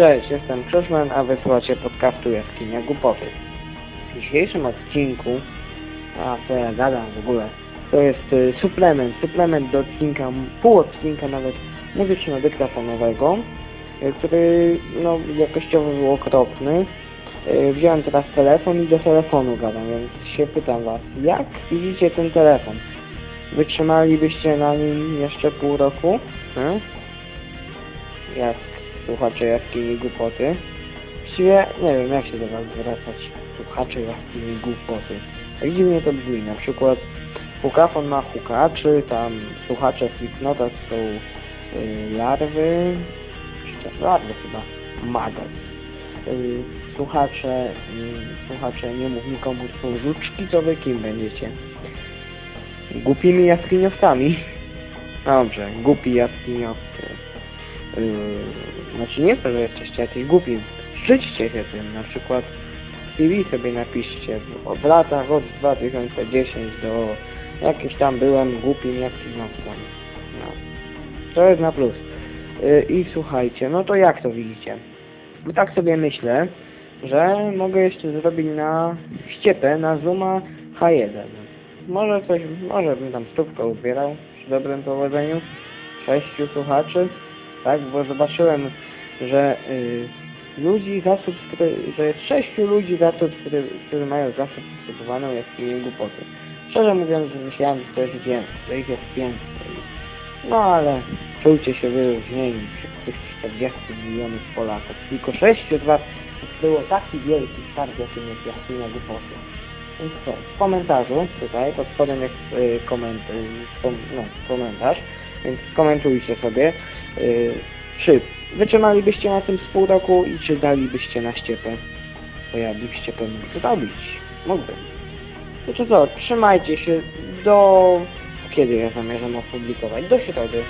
Cześć, jestem Krzyszman, a wysłuchacie podcastu Jaskinia Głupoty. W dzisiejszym odcinku, a co ja gadam w ogóle, to jest y, suplement, suplement do odcinka, pół odcinka nawet muzyczno-dyktafonowego, y, który no jakościowo był okropny. Y, Wziąłem teraz telefon i do telefonu gadam, więc się pytam was, jak widzicie ten telefon? Wytrzymalibyście na nim jeszcze pół roku? Hmm? Jak słuchacze jaskini głupoty? Właściwie nie wiem jak się do was zwracać. Słuchacze jaskini głupoty. Tak dziwnie to brzmi. Na przykład Hukafon ma hukaczy, tam słuchacze Slipknota są y, larwy, to larwy chyba, magas. Y, słuchacze, y, słuchacze nie mów nikomu są żuczki, to wy kim będziecie? Głupimi jaskiniowcami. Dobrze, głupi jaskiniowcy. Yy, znaczy nie to, że jesteście jacyś głupi. Życzcie się tym. Na przykład w CV sobie napiszcie w- w latach od 2010 do jakieś tam byłem głupim jaskiniowcem. No. To jest na plus. Yy, I słuchajcie, no to jak to widzicie? Bo tak sobie myślę, że mogę jeszcze zrobić na ściepę, na Zuma H1. Może coś, może bym tam stówkę uzbierał przy dobrym powodzeniu. Sześciu słuchaczy, tak, bo zobaczyłem, że y, ludzi zasubskry... że jest sześciu ludzi zasubskry... którzy mają zasubskrybowaną jaskinię głupoty. Szczerze mówiąc, myślałem, że to jest więcej, że ich jest więcej. No ale czujcie się wyróżnieni wśród tych 40 milionów Polaków. Tylko sześciu z was było taki wielki start, jakim jest jaskinia głupoty. Więc co, w komentarzu tutaj, pod spodem jest y, koment, y, kom, no, komentarz, więc skomentujcie sobie, czy wytrzymalibyście na tym z pół roku i czy dalibyście na ściepę, bo ja bym ściepę mógł zrobić, mógłbym. Znaczy co, trzymajcie się do... kiedy ja zamierzam opublikować? Do środy.